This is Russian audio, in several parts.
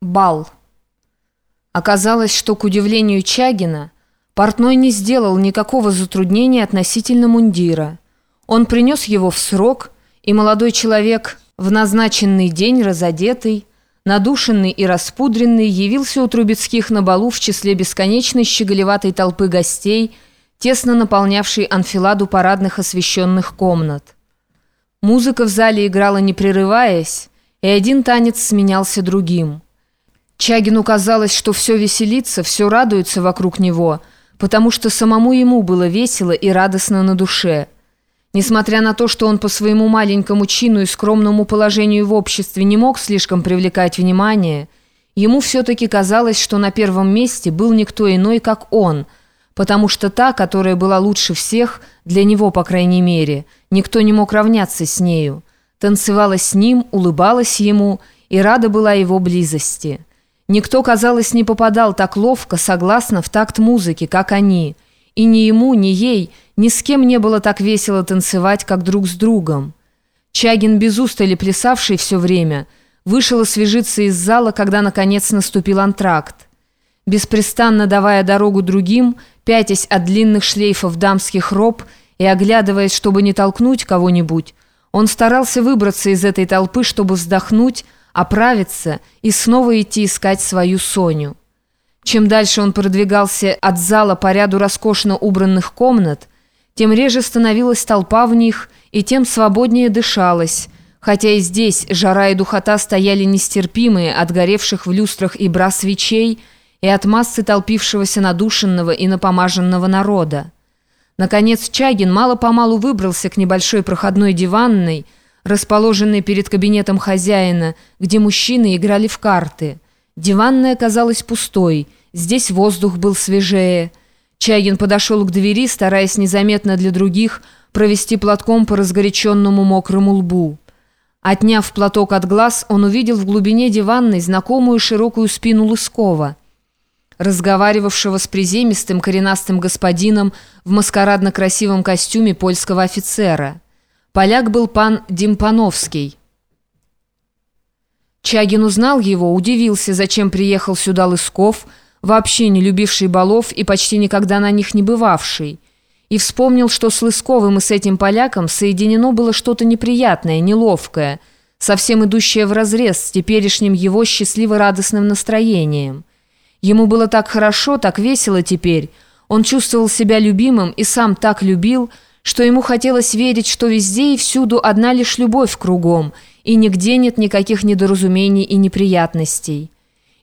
Бал. Оказалось, что, к удивлению Чагина, портной не сделал никакого затруднения относительно мундира. Он принес его в срок, и молодой человек, в назначенный день разодетый, надушенный и распудренный, явился у Трубецких на балу в числе бесконечной щеголеватой толпы гостей, тесно наполнявшей анфиладу парадных освещенных комнат. Музыка в зале играла не прерываясь, и один танец сменялся другим – Чагину казалось, что все веселится, все радуется вокруг него, потому что самому ему было весело и радостно на душе. Несмотря на то, что он по своему маленькому чину и скромному положению в обществе не мог слишком привлекать внимание, ему все-таки казалось, что на первом месте был никто иной, как он, потому что та, которая была лучше всех, для него, по крайней мере, никто не мог равняться с нею, танцевала с ним, улыбалась ему и рада была его близости». Никто, казалось, не попадал так ловко, согласно, в такт музыки, как они. И ни ему, ни ей, ни с кем не было так весело танцевать, как друг с другом. Чагин, без устали плясавший все время, вышел освежиться из зала, когда, наконец, наступил антракт. Беспрестанно давая дорогу другим, пятясь от длинных шлейфов дамских роб и оглядываясь, чтобы не толкнуть кого-нибудь, он старался выбраться из этой толпы, чтобы вздохнуть, оправиться и снова идти искать свою Соню. Чем дальше он продвигался от зала по ряду роскошно убранных комнат, тем реже становилась толпа в них, и тем свободнее дышалось, хотя и здесь жара и духота стояли нестерпимые от горевших в люстрах и бра свечей и от массы толпившегося надушенного и напомаженного народа. Наконец Чагин мало-помалу выбрался к небольшой проходной диванной, расположенной перед кабинетом хозяина, где мужчины играли в карты. Диванная казалась пустой, здесь воздух был свежее. Чагин подошел к двери, стараясь незаметно для других провести платком по разгоряченному мокрому лбу. Отняв платок от глаз, он увидел в глубине диванной знакомую широкую спину Лыскова, разговаривавшего с приземистым коренастым господином в маскарадно-красивом костюме польского офицера. Поляк был пан Димпановский. Чагин узнал его, удивился, зачем приехал сюда Лысков, вообще не любивший балов и почти никогда на них не бывавший, и вспомнил, что с Лысковым и с этим поляком соединено было что-то неприятное, неловкое, совсем идущее вразрез с теперешним его счастливо-радостным настроением. Ему было так хорошо, так весело теперь, он чувствовал себя любимым и сам так любил, что ему хотелось верить, что везде и всюду одна лишь любовь кругом, и нигде нет никаких недоразумений и неприятностей.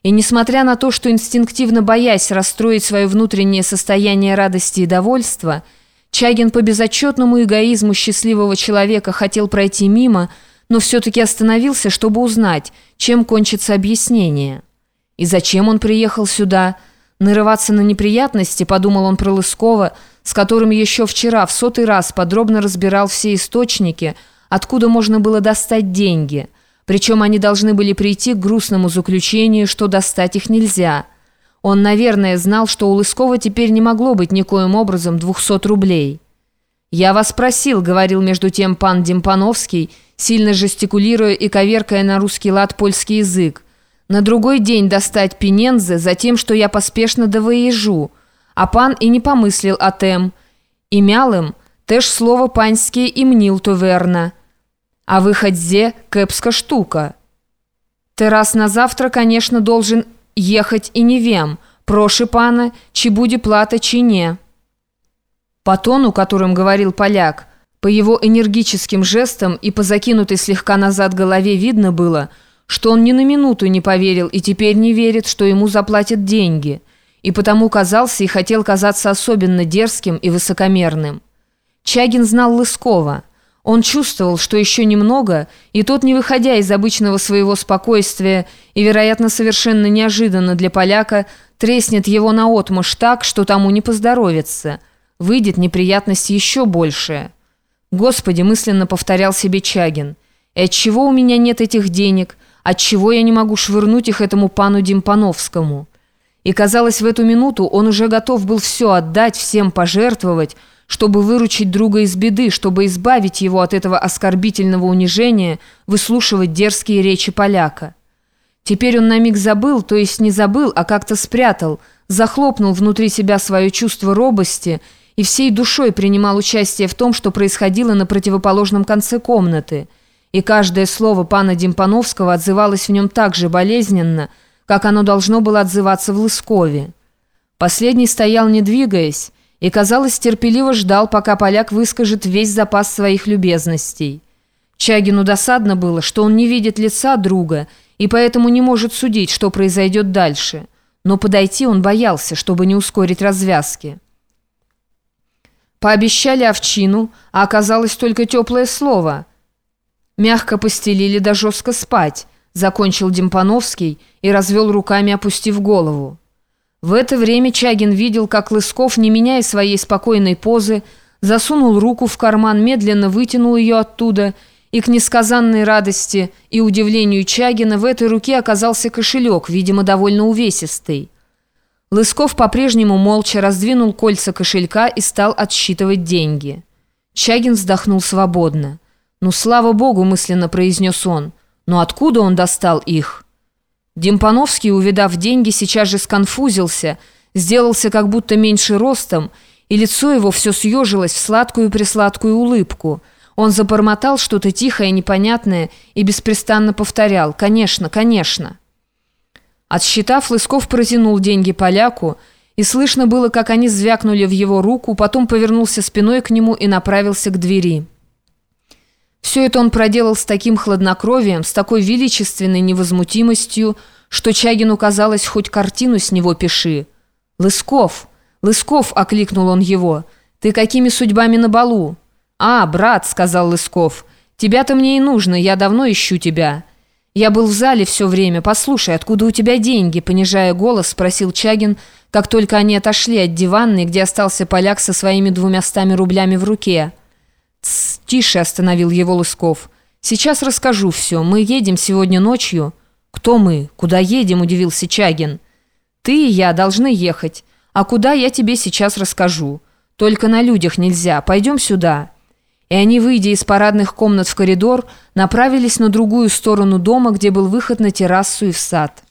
И несмотря на то, что инстинктивно боясь расстроить свое внутреннее состояние радости и довольства, Чагин по безотчетному эгоизму счастливого человека хотел пройти мимо, но все-таки остановился, чтобы узнать, чем кончится объяснение. И зачем он приехал сюда? Нарываться на неприятности, подумал он про Лыскова, с которым еще вчера в сотый раз подробно разбирал все источники, откуда можно было достать деньги. Причем они должны были прийти к грустному заключению, что достать их нельзя. Он, наверное, знал, что у Лыскова теперь не могло быть никоим образом 200 рублей. «Я вас просил», — говорил между тем пан Демпановский, сильно жестикулируя и коверкая на русский лад польский язык, «на другой день достать пенензы за тем, что я поспешно довыезжу» а пан і не помислил о тем. І мялым теж слово панське і мнил то верно. А выходзе кэпска штука. Ты раз на завтра, конечно, должен ехать и не вем. Проши пана, чи буде плата, чи не. По тону, которым говорил поляк, по его энергическим жестам и по закинутой слегка назад голове видно было, что он ни на минуту не поверил и теперь не верит, что ему заплатят деньги – и потому казался и хотел казаться особенно дерзким и высокомерным. Чагин знал Лыскова. Он чувствовал, что еще немного, и тот, не выходя из обычного своего спокойствия и, вероятно, совершенно неожиданно для поляка, треснет его наотмашь так, что тому не поздоровится. Выйдет неприятность еще большая. «Господи!» – мысленно повторял себе Чагин. «И отчего у меня нет этих денег? Отчего я не могу швырнуть их этому пану Димпановскому?» И, казалось, в эту минуту он уже готов был все отдать, всем пожертвовать, чтобы выручить друга из беды, чтобы избавить его от этого оскорбительного унижения, выслушивать дерзкие речи поляка. Теперь он на миг забыл, то есть не забыл, а как-то спрятал, захлопнул внутри себя свое чувство робости и всей душой принимал участие в том, что происходило на противоположном конце комнаты. И каждое слово пана Демпановского отзывалось в нем так же болезненно, как оно должно было отзываться в Лыскове. Последний стоял, не двигаясь, и, казалось, терпеливо ждал, пока поляк выскажет весь запас своих любезностей. Чагину досадно было, что он не видит лица друга и поэтому не может судить, что произойдет дальше. Но подойти он боялся, чтобы не ускорить развязки. Пообещали овчину, а оказалось только теплое слово. Мягко постелили да жестко спать, закончил Демпановский и развел руками, опустив голову. В это время Чагин видел, как Лысков, не меняя своей спокойной позы, засунул руку в карман, медленно вытянул ее оттуда и к несказанной радости и удивлению Чагина в этой руке оказался кошелек, видимо, довольно увесистый. Лысков по-прежнему молча раздвинул кольца кошелька и стал отсчитывать деньги. Чагин вздохнул свободно. «Ну, слава богу!» – мысленно произнес он. «Но откуда он достал их?» Демпановский, увидав деньги, сейчас же сконфузился, сделался как будто меньше ростом, и лицо его все съежилось в сладкую-присладкую улыбку. Он забормотал что-то тихое, непонятное и беспрестанно повторял «Конечно, конечно». Отсчитав, Лысков протянул деньги поляку, и слышно было, как они звякнули в его руку, потом повернулся спиной к нему и направился к двери. Все это он проделал с таким хладнокровием, с такой величественной невозмутимостью, что Чагину казалось, хоть картину с него пиши. «Лысков! Лысков!» — окликнул он его. «Ты какими судьбами на балу?» «А, брат!» — сказал Лысков. «Тебя-то мне и нужно, я давно ищу тебя». «Я был в зале все время. Послушай, откуда у тебя деньги?» Понижая голос, спросил Чагин, как только они отошли от диванной, где остался поляк со своими двумястами рублями в руке. «Тсс, тише!» – остановил его Лысков. «Сейчас расскажу все. Мы едем сегодня ночью». «Кто мы? Куда едем?» – удивился Чагин. «Ты и я должны ехать. А куда я тебе сейчас расскажу. Только на людях нельзя. Пойдем сюда». И они, выйдя из парадных комнат в коридор, направились на другую сторону дома, где был выход на террасу и в сад.